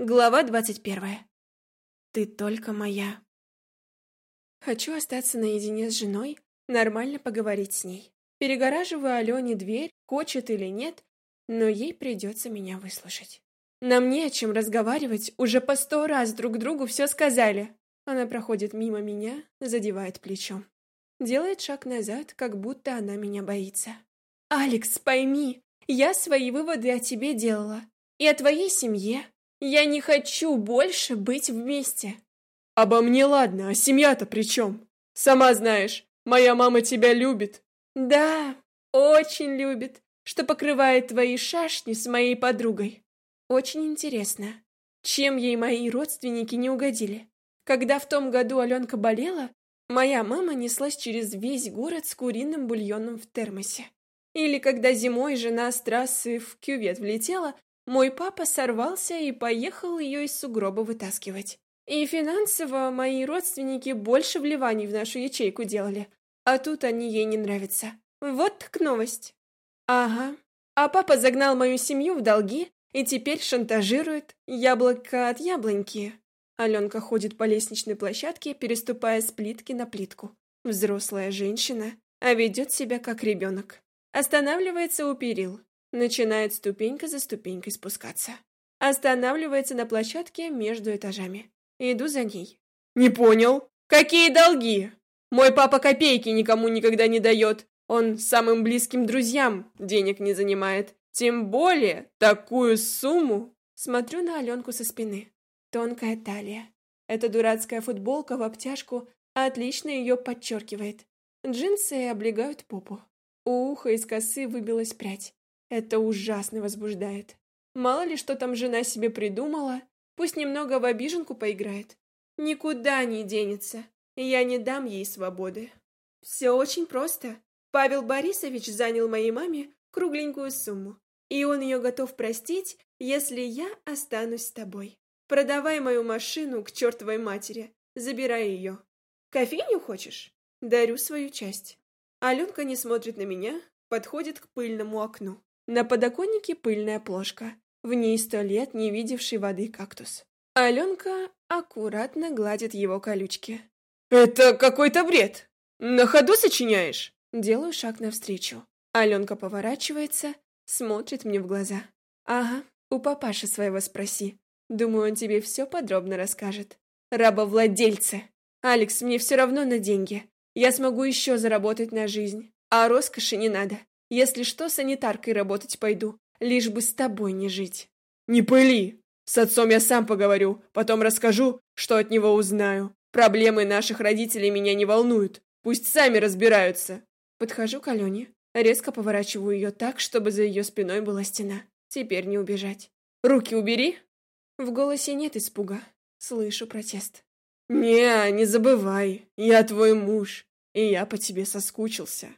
Глава двадцать первая. Ты только моя. Хочу остаться наедине с женой, нормально поговорить с ней. Перегораживаю Алене дверь, хочет или нет, но ей придется меня выслушать. Нам не о чем разговаривать, уже по сто раз друг другу все сказали. Она проходит мимо меня, задевает плечом. Делает шаг назад, как будто она меня боится. «Алекс, пойми, я свои выводы о тебе делала. И о твоей семье. Я не хочу больше быть вместе». «Обо мне ладно, а семья-то при чем? Сама знаешь, моя мама тебя любит». «Да, очень любит, что покрывает твои шашни с моей подругой. Очень интересно, чем ей мои родственники не угодили. Когда в том году Аленка болела, моя мама неслась через весь город с куриным бульоном в термосе. Или когда зимой жена с трассы в кювет влетела, мой папа сорвался и поехал ее из сугроба вытаскивать. И финансово мои родственники больше вливаний в нашу ячейку делали, а тут они ей не нравятся. Вот так новость. Ага. А папа загнал мою семью в долги и теперь шантажирует яблоко от яблоньки. Аленка ходит по лестничной площадке, переступая с плитки на плитку. Взрослая женщина, а ведет себя как ребенок. Останавливается у перил. Начинает ступенька за ступенькой спускаться. Останавливается на площадке между этажами. Иду за ней. «Не понял. Какие долги? Мой папа копейки никому никогда не дает. Он самым близким друзьям денег не занимает. Тем более такую сумму...» Смотрю на Аленку со спины. Тонкая талия. Эта дурацкая футболка в обтяжку отлично ее подчеркивает. Джинсы облегают попу. У уха из косы выбилась прядь. Это ужасно возбуждает. Мало ли, что там жена себе придумала. Пусть немного в обиженку поиграет. Никуда не денется. Я не дам ей свободы. Все очень просто. Павел Борисович занял моей маме кругленькую сумму. И он ее готов простить, если я останусь с тобой. Продавай мою машину к чертовой матери. Забирай ее. Кофейню хочешь? Дарю свою часть. Аленка не смотрит на меня, подходит к пыльному окну. На подоконнике пыльная плошка. В ней сто лет не видевший воды кактус. Аленка аккуратно гладит его колючки. «Это какой-то бред! На ходу сочиняешь?» Делаю шаг навстречу. Аленка поворачивается, смотрит мне в глаза. «Ага, у папаши своего спроси. Думаю, он тебе все подробно расскажет. Рабовладельцы. Алекс, мне все равно на деньги. Я смогу еще заработать на жизнь. А роскоши не надо. Если что, санитаркой работать пойду. Лишь бы с тобой не жить. Не пыли! С отцом я сам поговорю. Потом расскажу, что от него узнаю. Проблемы наших родителей меня не волнуют. Пусть сами разбираются. Подхожу к Алене. Резко поворачиваю ее так, чтобы за ее спиной была стена. Теперь не убежать. Руки убери. В голосе нет испуга. Слышу протест. «Не, не забывай, я твой муж, и я по тебе соскучился».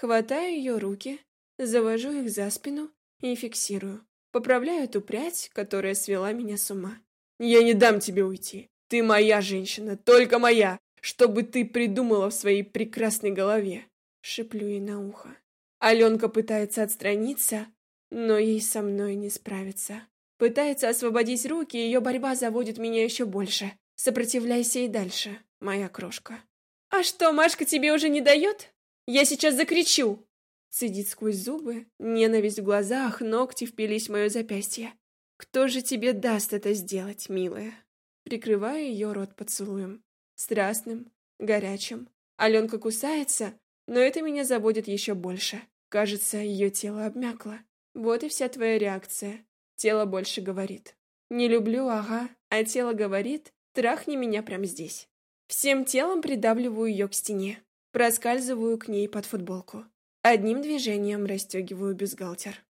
Хватаю ее руки, завожу их за спину и фиксирую. Поправляю эту прядь, которая свела меня с ума. «Я не дам тебе уйти. Ты моя женщина, только моя, чтобы ты придумала в своей прекрасной голове». Шеплю ей на ухо. Аленка пытается отстраниться, но ей со мной не справиться. Пытается освободить руки, и ее борьба заводит меня еще больше. Сопротивляйся и дальше, моя крошка. «А что, Машка тебе уже не дает? Я сейчас закричу!» Цедит сквозь зубы, ненависть в глазах, ногти впились в мое запястье. «Кто же тебе даст это сделать, милая?» Прикрываю ее рот поцелуем. Страстным, горячим. Аленка кусается, но это меня заводит еще больше. Кажется, ее тело обмякло. Вот и вся твоя реакция. Тело больше говорит. Не люблю, ага, а тело говорит, трахни меня прямо здесь. Всем телом придавливаю ее к стене. Проскальзываю к ней под футболку. Одним движением расстегиваю бюстгальтер.